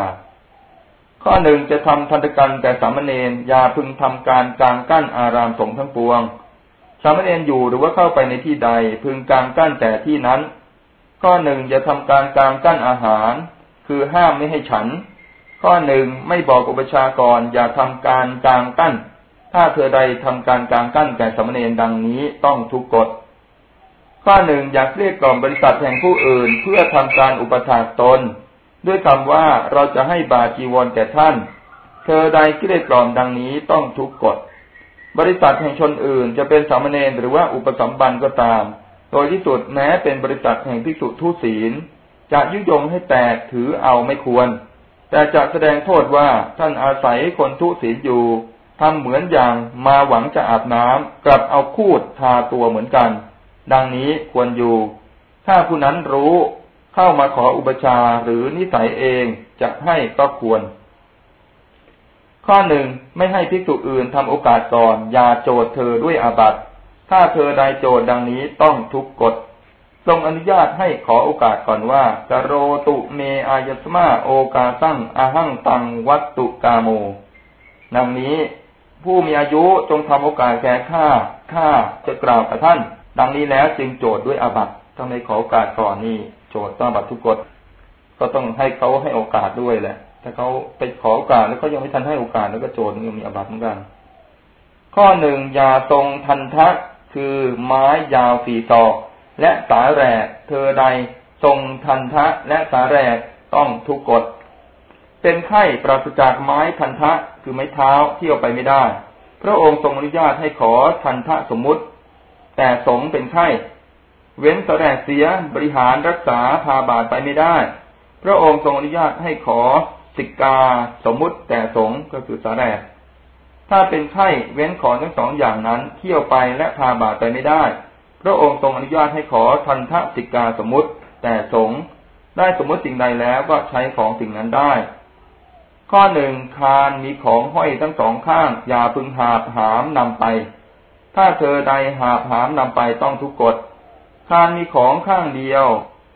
ข้อหนึ่งจะทำพันธกรรมแต่สามเณรอย่าพึงทำการกลางกั้นอารามสงฆ์ทั้งปวง สามเณรอยู่หรือว่าเข้าไปในที่ใดพึงกลางกั้นแต่ที่นั้น ข้อหนึ่งจะทำการกลางกั้นอาหาร คือห้ามไม่ให้ฉัน ข้อหนึ่งไม่บอกอุปชากรอย่าทำการกลางกั้น ถ้าเธอใดทำการกลางกั้นแก่สามเณรดังนี้ต้องทุกกฎข้อหนึ่งอยากเรียกกล่อมบริษัทแห่งผู้อื่น เพื่อทำการอุปถากตน ด้วยคำว่าเราจะให้บาจีวรแก่ท่าน เธอใดเกลี้ยกล่อมดังนี้ต้องทุกกฎ บริษัทแห่งชนอื่น จะเป็นสามเณรหรือว่าอุปสมบันก็ตาม โดยที่สุดแม้เป็นบริษัทแห่งภิกษุทุศีล จะยุยงให้แตกถือเอาไม่ควร แต่จะแสดงโทษว่าท่านอาศัยคนทุศีลอยู่ทำเหมือนอย่างมาหวังจะอาบน้ำกลับเอาคูดทาตัวเหมือนกัน ดังนี้ควรอยู่ ถ้าผู้นั้นรู้เข้ามาขออุปชาหรือนิสัยเองจะให้ก็ควร ข้อหนึ่งไม่ให้ภิกษุอื่นทำโอกาสก่อนอย่าโจทย์เธอด้วยอาบัติถ้าเธอใดโจทย์ดังนี้ต้องทุกกฎทรงอนุญาตให้ขอโอกาสก่อนว่ากโรตุเมอายสมาโอกาสั่งอาหังตังวัตตุกาโมดังนี้ ผู้มีอายุจงทำโอกาสแก่ข้าข้าจะกล่าวกับท่าน ดังนี้แล้วจึงโจทย์ด้วยอาบัติถ้าไมขอโอกาสก่อนนี่โจทย์ต้องบัตทุกกฎก็ต้องให้เขาให้โอกาสด้วยแหละ ถ้าเขาไปขอโอกาสแล้วก็ยังไม่ทันให้โอกาสแล้วก็โจทย์มันมีอาบัติเหมือนกัน ข้อหนึ่งยาทรงทันทะคือไม้ยาวสี่ศอก และสาแรกเธอใดทรงทันทะและสาแรกต้องทุกกฎ เป็นไข้ปราศจากไม้ทันทะคือไม้เท้าเที่ยวไปไม่ได้ พระองค์ทรงอนุญาตให้ขอทันทะสมมุติ แต่สงเป็นไข้ เว้นสแสดเสียบริหารรักษาพาบาดไปไม่ได้ พระองค์ทรงอนุญาตให้ขอ สิกา สมมุติแต่สงก็คือสาแรกถ้าเป็นไข้เว้นขอทั้งสองอย่างนั้น เที่ยวไปและพาบาดไปไม่ได้ พระองค์ทรงอนุญาตให้ขอทันทะสิกาสมมุติแต่สงได้สมมติสิ่งใดแล้วก็ใช้ของสิ่งนั้นได้ ข้อหนึ่งคานมีของห้อยทั้งสองข้าง อย่าพึงหาบหามนำไป ถ้าเธอใดหาผามนำไปต้องทุกกฎคานมีของข้างเดียว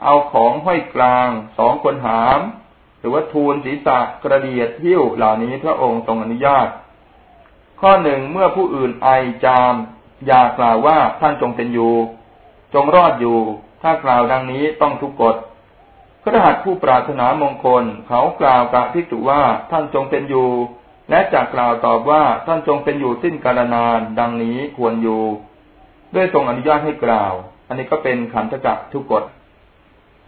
เอาของห้อยกลาง สองคนหาม รือว่าทูลศีรษะกระเดียดหิ้วเหล่านี้พระองค์ทรงอนุญาต ข้อหนึ่งเมื่อผู้อื่นไอจาม อย่ากล่าวว่าท่านจงเป็นอยู่ จงรอดอยู่ ถ้ากล่าวดังนี้ต้องทุกกฎพระหัตผู้ปรารถนามงคล เขากล่าวกับพิจุว่าท่านจงเป็นอยู่ และจากกล่าวตอบว่าท่านจงเป็นอยู่สิ้นกาลนาน ดังนี้ควรอยู่ ด้วยทรงอนุญาตให้กล่าว อันนี้ก็เป็นขันธกะทุกกฎ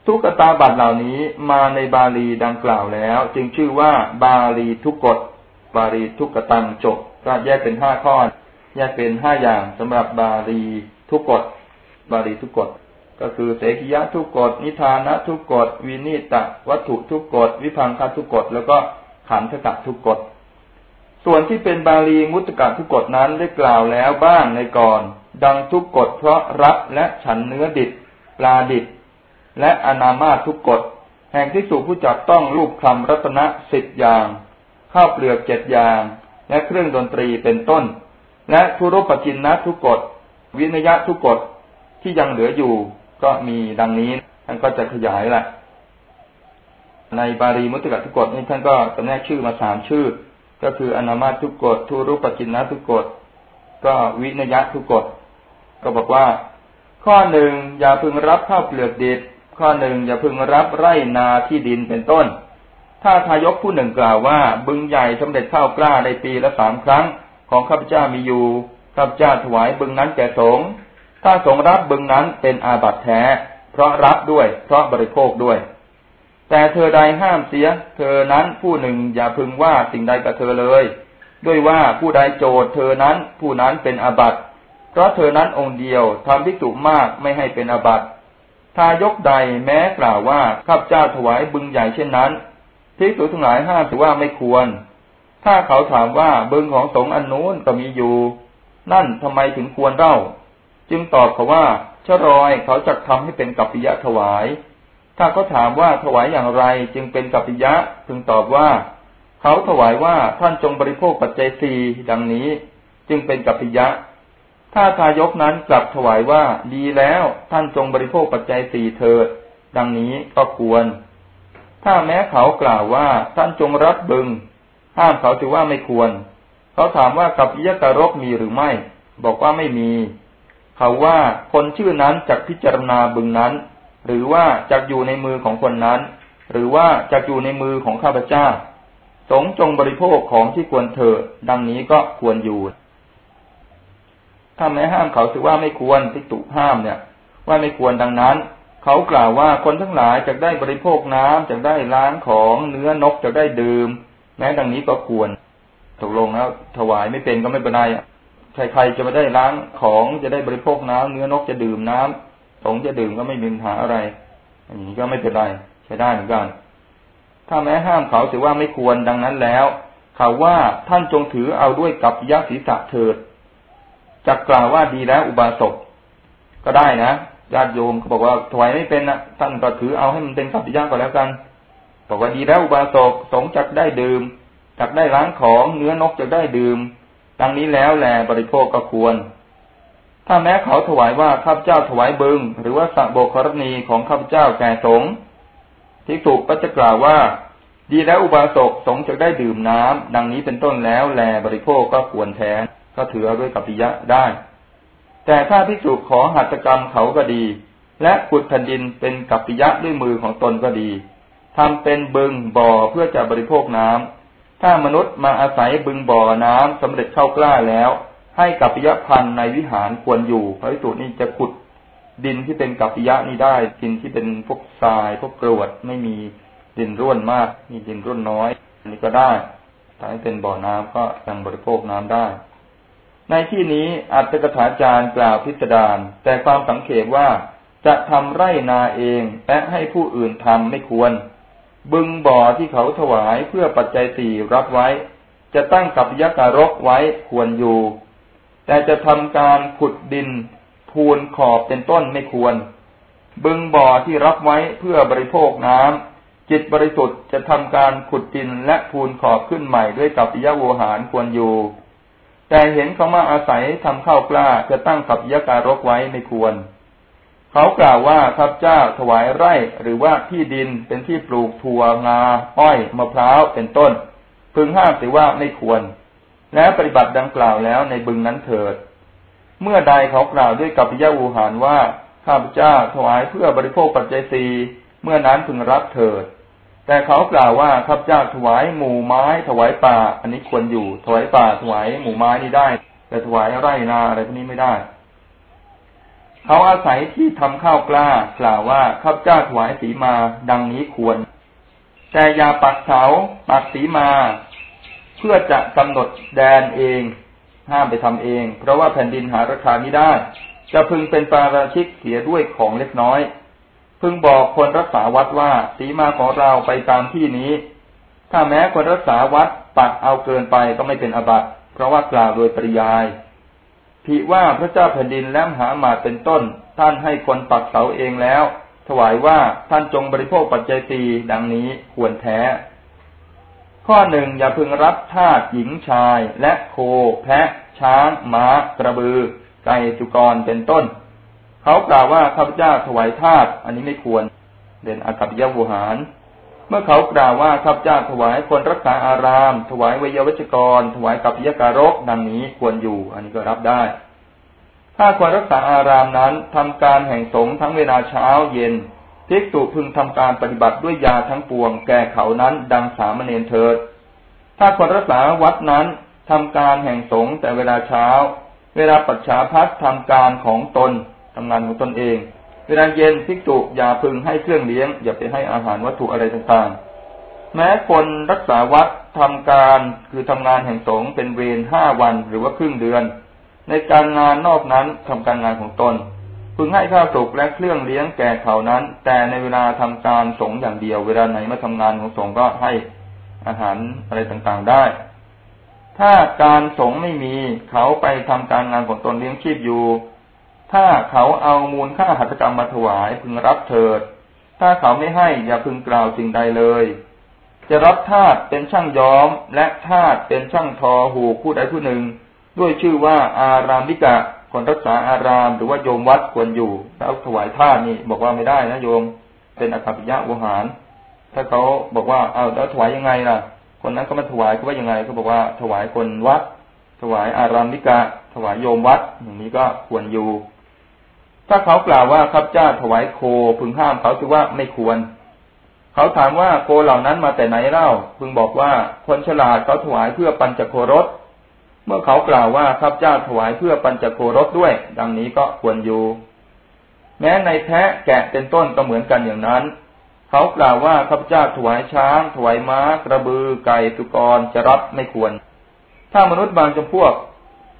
ทุกตาบัตเหล่านี้มาในบาลีดังกล่าวแล้ว จึงชื่อว่าบาลีทุกกฎบาลีทุกตังจบก็แยกเป็นห้าข้อแยกเป็นห้าอย่างสำหรับบาลีทุกกฎบาลีทุกกฎก็คือเสกิยะทุกกฎนิทานะทุกกฎวินิตะวัตถุทุกกฎวิพังคทุกกฎแล้วก็ขันธกะทุกกฎส่วนที่เป็นบาลีมุตกะทุกกฎนั้นได้กล่าวแล้วบ้างในก่อน ดังทุกกฎเพราะรับและฉันเนื้อดิบปลาดิบ และอนามาทุกกฎแห่งที่สู่ผู้จับต้องรูปคำรัตนะสิบอย่าง ข้าวเปลือกเจ็ดอย่าง และเครื่องดนตรีเป็นต้น และทุรุปจินนะทุกกฎวินยะทุกกฎที่ยังเหลืออยู่ก็มีดังนี้ท่านก็จะขยายแหละในบาลีมุตกะทุกกฎนี้ท่านก็จำแนกชื่อมาสามชื่อ ก็คืออนามาทุกกฎทุรุปกินนะทุกกฎก็วินยะทุกกฎก็บอกว่า ข้อหนึ่งอย่าพึงรับข้าวเปลือกดิบ ข้อหนึ่งอย่าพึงรับไร่นาที่ดินเป็นต้น ถ้าทายกผู้หนึ่งกล่าวว่า บึงใหญ่สำเร็จข้าวกล้าในปีละสามครั้ง ของข้าพเจ้ามีอยู่ข้าพเจ้าถวายบึงนั้นแก่สงฆ์ถ้าสงรับบึงนั้นเป็นอาบัติแท้ เพราะรับด้วย เพราะบริโภคด้วย แต่เธอใดห้ามเสีย เธอนั้นผู้หนึ่งอย่าพึงว่าสิ่งใดกับเธอเลย ด้วยว่าผู้ใดโจทย์เธอนั้นผู้นั้นเป็นอาบัติเพราะเธอนั้นองค์เดียวทำพิจุมากไม่ให้เป็นอาบัติ ถ้ายกใดแม้กล่าวว่าข้าพเจ้าถวายบึงใหญ่เช่นนั้นพิจุทั้งหลายห้ามถือว่าไม่ควร ถ้าเขาถามว่าบึงของสงฆ์อันนู้นก็มีอยู่ นั่นทำไมถึงควรเล่า จึงตอบเขาว่าชรอยเขาจะทำให้เป็นกัปปิยะถวาย ถ้าเขาถามว่าถวายอย่างไรจึงเป็นกัปปิยะพึงตอบว่า เขาถวายว่าท่านจงบริโภคปัจเจัยสี่ดังนี้ จึงเป็นกัปปิยะ ถ้าทายกนั้นกลับถวายว่าดีแล้วท่านจงบริโภคปัจจัยสี่เถิด ดังนี้ก็ควร ถ้าแม้เขากล่าวว่าท่านจงรับบึง ห้ามเขาถือว่าไม่ควร เขาถามว่ากัปปิยะกรกมีหรือไม่ บอกว่าไม่มี เขาว่าคนชื่อนั้นจะพิจารณาบึงนั้น หรือว่าจะอยู่ในมือของคนนั้น หรือว่าจะอยู่ในมือของข้าพเจ้า สงจงบริโภคของที่ควรเถิดดังนี้ก็ควรอยู่ ถ้าแม้ห้ามเขาถือว่าไม่ควรทิตุห้ามเนี่ย ว่าไม่ควรดังนั้น เขากล่าวว่าคนทั้งหลายจะได้บริโภคน้ำจะได้ล้างของเนื้อนกจะได้ดื่ม แม้ดังนี้ก็ควรตกลงแล้วถวายไม่เป็นก็ไม่เป็นไรใครๆจะมาได้ล้างของจะได้บริโภคน้ำเนื้อนกจะดื่มน้ำสงจะดื่มก็ไม่มีปัญหาอะไรอย่างนี้ก็ไม่เป็นไรใช้ได้เหมือนกัน ถ้าแม้ห้ามเขาถือว่าไม่ควรดังนั้นแล้ว เขาว่าท่านจงถือเอาด้วยกับยักษ์ศีรษะเถิด จะกล่าวว่าดีแล้วอุบาสกก็ได้นะญาติโยมเขาบอกว่าถวายไม่เป็นนะท่านก็ถือเอาให้มันเป็นกับยักษ์ก็แล้วกัน บอกว่าดีแล้วอุบาสกสงจักได้ดื่มจักได้ล้างของเนื้อนกจะได้ดื่ม ดังนี้แล้วแลบริโภคก็ควร ถ้าแม้เขาถวายว่าข้าพเจ้าถวายบึง หรือว่าสะโบกรณีของข้าพเจ้าแก่สงฆ์ภิกษุก็จะกล่าวว่า ดีแล้วอุบาสกสงจะได้ดื่มน้ำดังนี้เป็นต้นแล้วแลบริโภคก็ควรแทน ก็ถือเอาด้วยกัปปิยะได้ แต่ถ้าภิกษุขอหัตถกรรมเขาก็ดี และขุดแผ่นดินเป็นกัปปิยะด้วยมือของตนก็ดีทำเป็นบึงบ่อเพื่อจะบริโภคน้ำถ้ามนุษย์มาอาศัยบึงบ่อน้ำสำเร็จเข้ากล้าแล้ว ให้กัปปิยะพันในวิหารควรอยู่พระภิกษุนี่จะขุดดินที่เป็นกัปปิยะนี่ได้ดินที่เป็นพวกทรายพวกกรวดไม่มีดินร่วนมาก มีดินร่วนน้อย อันนี้ก็ได้ถ้าให้เป็นบ่อน้ำก็ยังบริโภคน้ำได้ ในที่นี้อัตถกถาจารย์กล่าวพิสดารแต่ความสังเกตว่าจะทำไร่นาเองและให้ผู้อื่นทำไม่ควร บึงบ่อที่เขาถวายเพื่อปัจจัยสี่รับไว้ จะตั้งกับยักการกไว้ควรอยู่ แต่จะทำการขุดดิน พูนขอบเป็นต้นไม่ควร บึงบ่อที่รับไว้เพื่อบริโภคน้ำจิตบริสุทธิ์จะทำการขุดดินและพูนขอบขึ้นใหม่ด้วยกับปิยโวหารควรอยู่ แต่เห็นเขามาอาศัยทำข้าวกล้าจะตั้งกับยการกไว้ไม่ควร เขากล่าวว่าข้าพเจ้าถวายไร่หรือว่าที่ดินเป็นที่ปลูกถั่วงาอ้อยมะพร้าวเป็นต้น พึงห้ามถือว่าไม่ควร และปฏิบัติดังกล่าวแล้วในบึงนั้นเถิด เมื่อใดเขากล่าวด้วยกัปปิยะอูหานว่าข้าพเจ้าถวายเพื่อบริโภคปัจจัยสีเมื่อนั้นพึงรับเถิด แต่เขากล่าวว่าข้าพเจ้าถวายหมู่ไม้ ถวายป่า อันนี้ควรอยู่ ถวายป่าถวายหมู่ไม้นี่ได้ แต่ถวายไร่นาอะไรพวกนี้ไม่ได้ เขาอาศัยที่ทำข้าวกล้ากล่าวว่าข้าพเจ้าถวายสีมาดังนี้ควร แต่อย่าปักเสาปักสีมา เพื่อจะกำหนดแดนเอง ห้ามไปทำเอง เพราะว่าแผ่นดินหาราคาไม่ได้ จะพึงเป็นปาราชิกเสียด้วยของเล็กน้อย พึงบอกคนรักษาวัดว่าสีมาของเราไปตามที่นี้ ถ้าแม้คนรักษาวัดปักเอาเกินไปก็ไม่เป็นอบัตเพราะว่ากล่าวโดยปริยายผิว่าพระเจ้าแผ่นดินและมหามาเป็นต้น ท่านให้คนปักเสาเองแล้ว ถวายว่าท่านจงบริโภคปัจจัยตีดังนี้ควรแท้ ข้อหนึ่งอย่าพึงรับทาสหญิงชาย และโค แพะ ช้าง ม้ากระบือ ไก่จุกรเป็นต้น เขากล่าวว่าข้าพเจ้าถวายทาสอันนี้ไม่ควร เด่นอากัปยวุหาร เมื่อเขากล่าวว่าข้าพเจ้าถวายคนรักษาอาราม ถวายวิยวัจกร ถวายกัปยการกดังนี้ควรอยู่ อันนี้ก็รับได้ ถ้าคนรักษาอารามนั้นทำการแห่งสงทั้งเวลาเช้าเย็นภิกษุพึงทำการปฏิบัติด้วยยาทั้งปวง แก่เขานั้นดังสามเณรเถิด ถ้าคนรักษาวัดนั้นทำการแห่งสงแต่เวลาเช้า เวลาปัจฉาพัดทำการของตน ทำงานของตนเอง เวลาเย็นภิกษุอย่าพึงให้เครื่องเลี้ยง อย่าไปให้อาหารวัตถุอะไรต่างๆ แม้คนรักษาวัดทำการคือทำงานแห่งสงเป็นเวรห้าวันหรือว่าครึ่งเดือน ในการงานนอกนั้นทำการงานของตน พึงให้ข้าวสุกและเครื่องเลี้ยงแก่เขานั้น แต่ในเวลาทำการสงอย่างเดียว เวลาไหนมาทำงานของสงก็ให้อาหารอะไรต่างๆได้ถ้าการสงไม่มีเขาไปทำการงานของตนเลี้ยงชีพอยู่ ถ้าเขาเอามูลค่าหัตถกรรมมาถวายพึงรับเถิด ถ้าเขาไม่ให้อย่าพึงกล่าวสิ่งใดเลย จะรับทาสเป็นช่างย้อม และทาสเป็นช่างทอหูผู้ใดผู้หนึ่ง ด้วยชื่อว่าอารามิกะคนรักษาอาราม หรือว่าโยมวัดควรอยู่แล้วถวายท่านี่บอกว่าไม่ได้นะโยม เป็นอคัปิยะวหาร ถ้าเขาบอกว่าเอาแล้วถวายยังไงล่ะ คนนั้นก็มาถวายเขาว่ายังไงเขาบอกว่าถวายคนวัด ถวายอารามิกะ ถวายโยมวัดอย่างนี้ก็ควรอยู่ ถ้าเขากล่าวว่าข้าพเจ้าถวายโคพึงห้ามเขาคือว่าไม่ควร เขาถามว่าโคเหล่านั้นมาแต่ไหนเล่า พึงบอกว่าคนฉลาดเขาถวายเพื่อปัญจโครส เมื่อเขากล่าวว่าข้าพเจ้าถวายเพื่อปัญจโครสด้วย ดังนี้ก็ควรอยู่ แม้ในแพะแกะเป็นต้นก็เหมือนกันอย่างนั้น เขากล่าวว่าข้าพเจ้าถวายช้าง ถวายม้า กระบือ ไก่ตุกรจะรับไม่ควร ถ้ามนุษย์บางจำพวก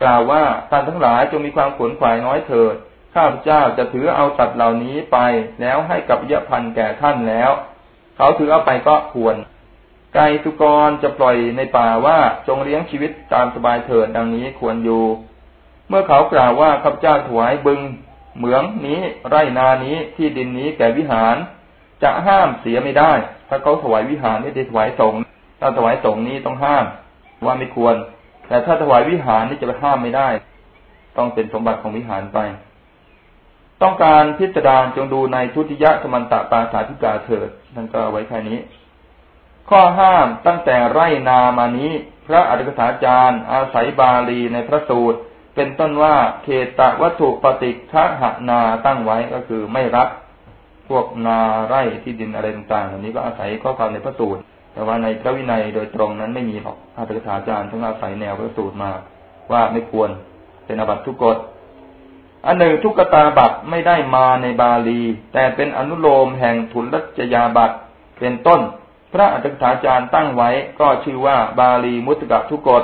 กล่าวว่าท่านทั้งหลายจงมีความขวนขวายน้อยเถิด ข้าพเจ้าจะถือเอาสัตว์เหล่านี้ไปแล้วให้กับยะพันแก่ท่านแล้ว เขาถือเอาไปก็ควร ไก่สุกรจะปล่อยในป่าว่าจงเลี้ยงชีวิตตามสบายเถิดดังนี้ควรอยู่ เมื่อเขากล่าวว่าข้าพเจ้าถวายบึง เหมืองนี้ไร่นานี้ที่ดินนี้แก่วิหาร จะห้ามเสียไม่ได้ ถ้าเขาถวายวิหารไม่ได้ถวายสงฆ์ถ้าถวายสงฆ์นี้ต้องห้าม ว่าไม่ควร แต่ถ้าถวายวิหารนี่จะไปห้ามไม่ได้ ต้องเป็นสมบัติของวิหารไป ต้องการพิจารณาจงดูในทุติยสมันตะปาสาธิกาเถิดนั่นก็ไว้แค่นี้ ข้อห้ามตั้งแต่ไรนามานี้ พระอริกถาจารย์ อาศัยบาลีในพระสูตร เป็นต้นว่าเขตะวัตถุปฏิฆะหนาตั้งไว้ก็คือไม่รับพวกนาไร่ที่ดินอะไรต่างๆเหล่านี้ก็อาศัยข้อความในพระสูตร แต่ว่าในพระวินัยโดยตรงนั้นไม่มีหรอกอริกถาจารย์ทั้งอาศัยแนวพระสูตรมา ว่าไม่ควรเป็นอบัตทุกกฎ อันหนึ่งทุกตาบัตไม่ได้มาในบาลี แต่เป็นอนุโลมแห่งทุนรัจยาบัตเป็นต้น พระอัตถกถาจารย์ตั้งไว้ก็ชื่อว่าบาลีมุตตะทุกฎ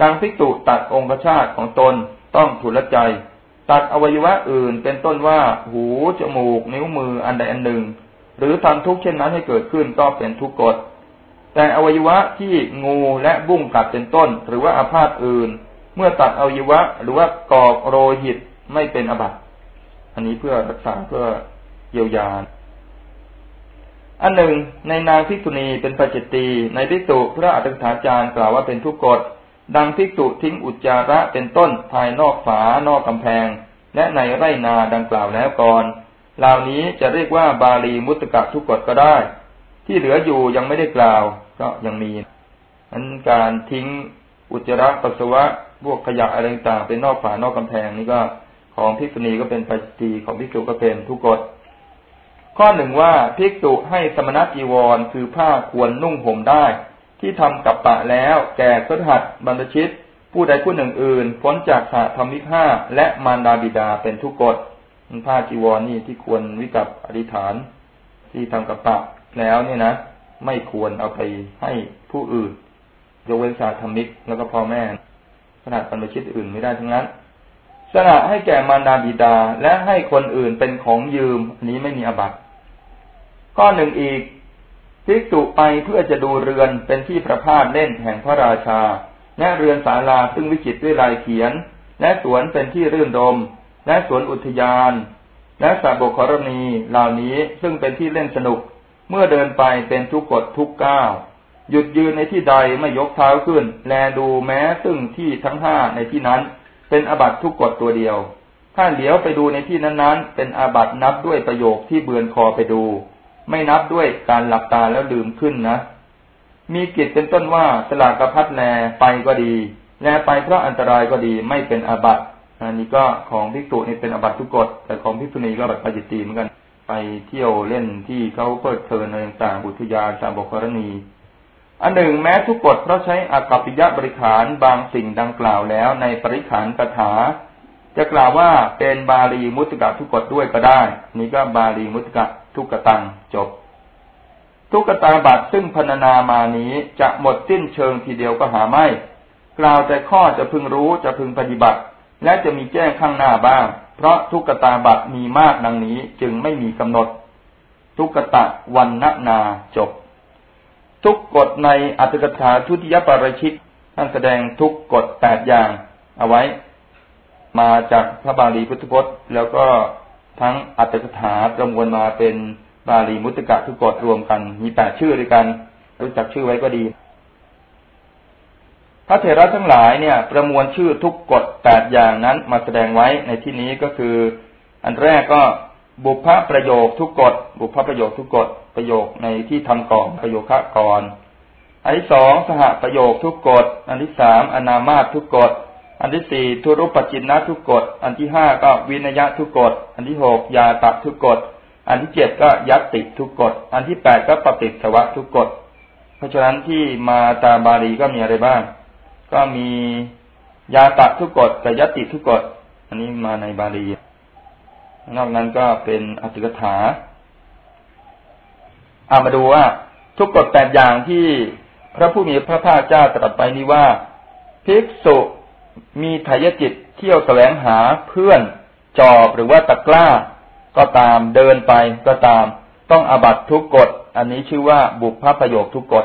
ดังพิกตุตัดองคชาตของตนต้องถุลใจ ตัดอวัยวะอื่นเป็นต้นว่าหูจมูก นิ้วมืออันใดอันหนึ่ง หรือทำทุกเช่นนั้นให้เกิดขึ้นก็เป็นทุกกฎแต่อวัยวะที่งูและบุ้งกัดเป็นต้น หรือว่าอาพาธอื่น เมื่อตัดอวัยวะหรือว่ากอกโรหิต ไม่เป็นอบัตอันนี้เพื่อรักษาเพื่อเยียวยา อันหนึ่ง ในนางภิกษุณีเป็นปัจจิตีในภิกษุพระอัตถาจารย์กล่าวว่าเป็นทุกกฎดังภิกษุทิ้งอุจจาระเป็นต้นภายนอกฝานอกกำแพง และในไร่นาดังกล่าวแล้วก่อนเหล่านี้จะเรียกว่าบาลีมุตตะทุกกฎก็ได้ ที่เหลืออยู่ยังไม่ได้กล่าว ก็ยังมีอันการทิ้งอุจจาระปัสสาวะพวกขยะอะไรต่างเป็นนอกฝานอกกำแพงนี่ก็ ของภิกษุณีก็เป็นปัจจีของภิกษุก็เป็นทุกกฎข้อหนึ่งว่าภิกษุให้สมณจีวรคือผ้าควรนุ่งห่มได้ ที่ทำกับปะแล้วแก่สหัสบรรพชิต ผู้ใดผู้หนึ่งอื่นพ้นจากสาธรรมิห้าและมารดาบิดาเป็นทุกกฎผ้าจีวรนี่ที่ควรวิกับอธิษฐาน ที่ทำกับปะแล้วเนี่ยนะ ไม่ควรเอาไปให้ผู้อื่นยกเว้นสาธรรมิกแล้วก็พ่อแม่ขนาดบรรพชิตอื่นไม่ได้ทั้งนั้น สละให้แก่มารดาบิดาและให้คนอื่นเป็นของยืม อันนี้ไม่มีอบัติข้อหนึ่งอีกภิกษุไปเพื่อจะดูเรือนเป็นที่ประพาสเล่นแห่งพระราชา และเรือนศาลาซึ่งวิจิตด้วยลายเขียน และสวนเป็นที่รื่นรม และสวนอุทยาน และสาบกรณีเหล่านี้ซึ่งเป็นที่เล่นสนุก เมื่อเดินไปเป็นทุกกฎทุกก้าวหยุดยืนในที่ใดไม่ยกเท้าขึ้น แลดูแม้ซึ่งที่ทั้งห้าในที่นั้น เป็นอาบัตทุกกฎตัวเดียว ถ้าเหลียวไปดูในที่นั้นๆ เป็นอาบัตนับด้วยประโยคที่เบือนคอไปดู ไม่นับด้วยการหลับตาแล้วลืมขึ้นนะ มีกิจเป็นต้นว่าสลากระพัดแลไปก็ดี แลไปเพราะอันตรายก็ดีไม่เป็นอาบัตอันนี้ก็ของพิกตุนี่เป็นอาบัตทุกกฎแต่ของพิกษุณีก็แบบปาจิตีเหมือนกัน ไปเที่ยวเล่นที่เขาเปิดเพลินอะไรต่างๆบุตรยาสามบกรณี อันหนึ่งแม้ทุกกฎเพราะใช้อากัปปิยะบริขารบางสิ่งดังกล่าวแล้วในปริขารคาถา จะกล่าวว่าเป็นบาลีมุตกะทุกกฎด้วยก็ได้ นี่ก็บาลีมุตกะทุกตังจบ ทุกตาบัตซึ่งพรรณนามานี้จะหมดสิ้นเชิงทีเดียวก็หาไม่ กล่าวแต่ข้อจะพึงรู้จะพึงปฏิบัติ และจะมีแจ้งข้างหน้าบ้าง เพราะทุกตาบัตมีมากดังนี้จึงไม่มีกำหนด ทุกตะวันนนาจบ ทุกกฎในอัตถกถาทุติยปาราชิกท่านแสดงทุกกฎแปดอย่าง เอาไว้ มาจากพระบาลีพุทธพจน์ แล้วก็ทั้งอัตถกถาประมวลมาเป็นบาลีมุตตะทุกกฎรวมกัน มีแปดชื่อด้วยกัน รู้จักชื่อไว้ก็ดี พระเถระทั้งหลายเนี่ย ประมวลชื่อทุกกฎแปดอย่างนั้น มาแสดงไว้ในที่นี้ก็คือ อันแรกก็บุพพประโยคทุกกฎบุพประโยคทุกกฎ ประโยคในที่ทำก่อนประโยคะก่อน อันที่สองสหประโยคทุกกฎ อันที่สามอนามาตทุกกฎ อันที่สี่ทุรุปจินนะทุกกฎ อันที่ห้าก็วินยะทุกกฎ อันที่หกยาตะทุกกฎ อันที่เจ็ดก็ยัตติทุกกฎ อันที่แปดก็ปฏิสวะทุกกฎ เพราะฉะนั้นที่มาตาบาลีก็มีอะไรบ้าง ก็มียาตะทุกกฎกับยัตติทุกกฎ อันนี้มาในบาลีนอกนั้นก็เป็นอติกถา เอามาดูว่า ทุกกฎแปดอย่างที่พระผู้มีพระภาคเจ้าตรัสไปนี้ว่าภิกษุมีทายจิตเที่ยวแสวงหาเพื่อนจอบหรือว่าตะกล้า ก็ตามเดินไปก็ตาม ต้องอบัตทุกกฎ อันนี้ชื่อว่าบุพประโยคทุกกฎ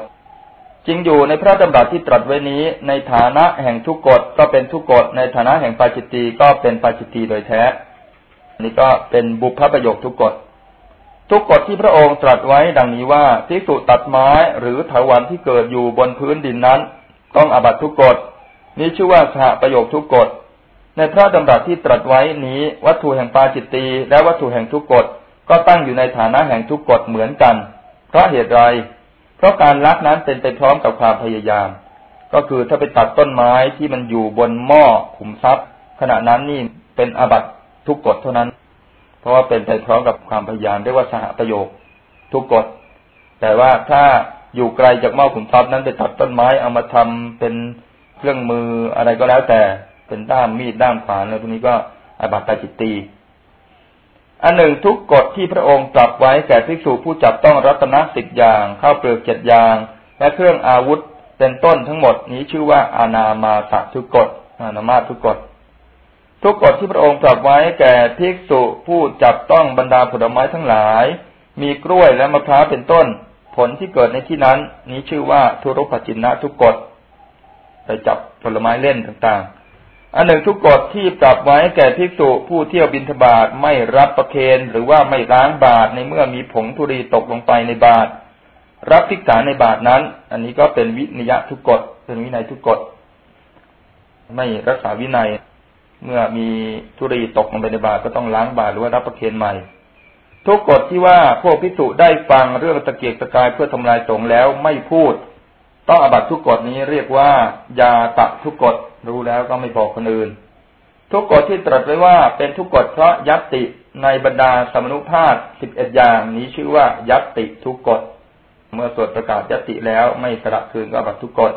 จริงอยู่ในพระดำรัสที่ตรัสไว้นี้ ในฐานะแห่งทุกกฎก็เป็นทุกกฎในฐานะแห่งปาจิตตีก็เป็นปาจิตตีโดยแท้อันนี้ก็เป็นบุพประโยคทุกกฎ ทุกกฎที่พระองค์ตรัสไว้ดังนี้ว่าทิสุตัดไม้หรือถาวันที่เกิดอยู่บนพื้นดินนั้น ต้องอบัตทุกกฎนี้ชื่อว่าสหประโยคทุกกฎในพระดำรัสที่ตรัสไว้นี้วัตถุแห่งปาจิตตีและวัตถุแห่งทุกกฎก็ตั้งอยู่ในฐานะแห่งทุกกฎเหมือนกัน เพราะเหตุไร เพราะการลักนั้นเป็นไปพร้อมกับความพยายาม ก็คือถ้าไปตัดต้นไม้ที่มันอยู่บนหม้อขุมทรัพย์ ขณะนั้นนี่เป็นอาบัตทุกกฎเท่านั้น เพราะว่าเป็นไปพร้อมกับความพยายามเรียกว่าสหประโยคทุกกฎ แต่ว่าถ้าอยู่ไกลจากหม้อขุมทรัพย์นั้นไปตัดต้นไม้เอามาทำเป็นเครื่องมืออะไรก็แล้วแต่เป็นด้ามมีดด้ามขวานอะไรพวกนี้ก็อาบัติตาจิตตีอันหนึ่งทุกกฎที่พระองค์จับไว้แก่ภิกษุผู้จับต้องรัตนสิบอย่างข้าวเปลือกเจ็ดอย่าง และเครื่องอาวุธเป็นต้นทั้งหมดนี้ชื่อว่าอานามาสทุกกฎอานามาทุกกฎ ทุกกฎที่พระองค์จับไว้แก่ภิกษุผู้จับต้องบรรดาผลไม้ทั้งหลาย มีกล้วยและมะพร้าวเป็นต้น ผลที่เกิดในที่นั้น นี้ชื่อว่าทุรุปจินนะทุกกฎไปจับผลไม้เล่นต่างๆ อันหนึ่งทุกกฎที่ปรับไว้แก่ภิกษุผู้เที่ยวบินทบาทไม่รับประเคนหรือว่าไม่ล้างบาตรในเมื่อมีผงธุรีตกลงไปในบาตรรับพิกษาในบาตรนั้น อันนี้ก็เป็นวินยะทุกกฎเป็นวินัยทุกกฎไม่รักษาวินัย เมื่อมีธุรีตกลงไปในบาตรก็ต้องล้างบาตรหรือว่ารับประเคนใหม่ ทุกกฎที่ว่าพวกพิสุได้ฟังเรื่องตะเกียกตะกายเพื่อทำลายสงแล้วไม่พูด ต้องอบัตทุกกฎนี้เรียกว่ายาตะทุกกฎรู้แล้วก็ไม่บอกคนอื่น ทุกกฎที่ตรัสไว้ว่าเป็นทุกกฎเพราะยัตติในบรรดาสมนุภาพสิบเอ็ดอย่างนี้ชื่อว่ายัตติทุกกฎเมื่อสวดประกาศยัตติแล้วไม่สละคืนก็อบัตทุกกฎ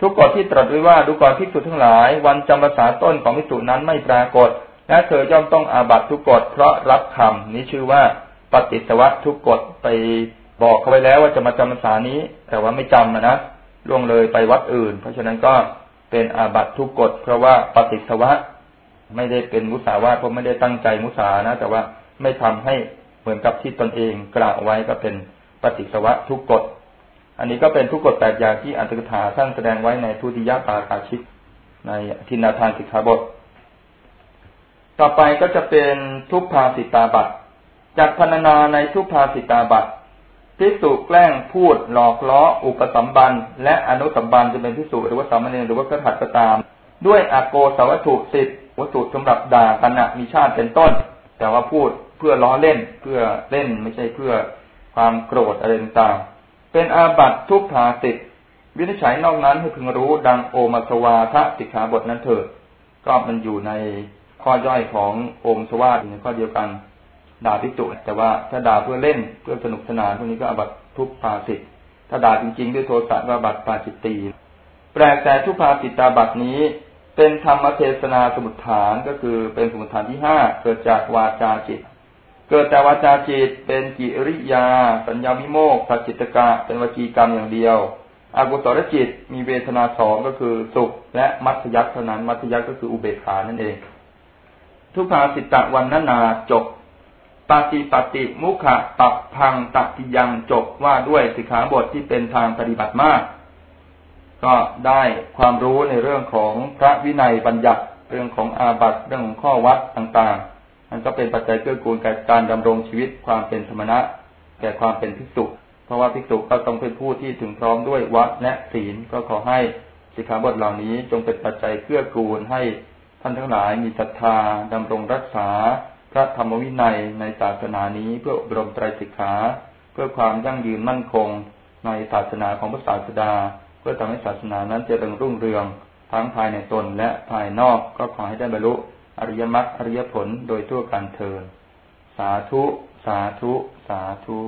ทุกกฎที่ตรัสไว้ว่าดูก่อนภิกษุทั้งหลาย วันจำภาษาต้นของภิกษุนั้นไม่ปรากฏ และเธอย่อมต้องอาบัตทุกกฎเพราะรับคำนี้ชื่อว่าปฏิสวัตทุกกฎไปบอกเขาไว้แล้วว่าจะมาจำพรรษานี้ แต่ว่าไม่จำนะล่วงเลยไปวัดอื่น เพราะฉะนั้นก็เป็นอาบัตทุกกฎเพราะว่าปฏิสวะไม่ได้เป็นมุสาวาทเพราะไม่ได้ตั้งใจมุสานะ แต่ว่าไม่ทำให้เหมือนกับที่ตนเองกล่าวไว้ก็เป็นปฏิสวะทุกกฎ อันนี้ก็เป็นทุกกฎแปดอย่างที่อันตรธาท่านแสดงไว้ในทุติยปาราชิกในทินาทานสิกขาบท ต่อไปก็จะเป็นทุกภาสิตาบัตจากพรรณนาในทุกภาสิตาบัตพิสุแกล้งพูดหลอกล้ออุปสัมบันและอนุสัมบันจะเป็นพิสุหรือว่าสามเณรหรือว่าขัดก็ตาม ด้วยอโกสวัตถุสิทธิวัตถุสำหรับด่ากันนะมีชาติเป็นต้น แต่ว่าพูดเพื่อล้อเล่นเพื่อเล่นไม่ใช่เพื่อความโกรธอะไรต่างๆ เป็นอาบัตทุกภาสิทธิวินิจฉัยนอกนั้นให้พึงรู้ดังโอมัสวาทะสิกขาบทนั้นเถิดก็มันอยู่ในข้อย่อยของโอมสวาทในข้อเดียวกันด่าพิจุแต่ว่าถ้าด่าเพื่อเล่นเพื่อสนุกสนานพวกนี้ก็อาบัตทุกภาสิถ้าด่าจริงๆด้วยโทสะก็บัตปาจิตตีแปลกแต่ทุกภาสิตาบัตนี้ เป็นธรรมเทศนาสมุทฐานก็คือเป็นสมุทฐานที่ห้าเกิดจากวาจาจิต เกิดแต่วาจาจิตเป็นกิริยา สัญญามิโมกสัจจิตกะเป็นวจีกรรมอย่างเดียวอากุศลจิตมีเวทนาสองก็คือสุข และมัธยักเท่านั้นมัธยักก็คืออุเบกขานั่นเอง ทุกภาสิตะวันนานาจบปฏิปฏิมุขะปับพังตักยังจบว่าด้วยสิกขาบทที่เป็นทางปฏิบัติมาก ก็ได้ความรู้ในเรื่องของพระวินัยบัญญัติเรื่องของอาบัติเรื่องของข้อวัดต่างๆ มันก็เป็นปัจจัยเกื้อกูลแก่การดำรงชีวิตความเป็นธรรมะแก่ความเป็นภิกษุ เพราะว่าภิกษุก็ต้องเป็นผู้ที่ถึงพร้อมด้วยวัดและศีลก็ขอให้สิกขาบทเหล่านี้จงเป็นปัจจัยเกื้อกูลให้ท่านทั้งหลายมีศรัทธาดำรงรักษา พระธรรมวินัยในศาสนานี้เพื่ออบรมไตรสิกขา เพื่อความยั่งยืนมั่นคง ในศาสนาของพระศาสดา เพื่อทำให้ศาสนานั้นเจริญรุ่งเรือง ทั้งภายในตนและภายนอกก็ขอให้ได้บรรลุ อริยมรรคอริยผลโดยทั่วกันเทินสาธุ สาธุ สาธุ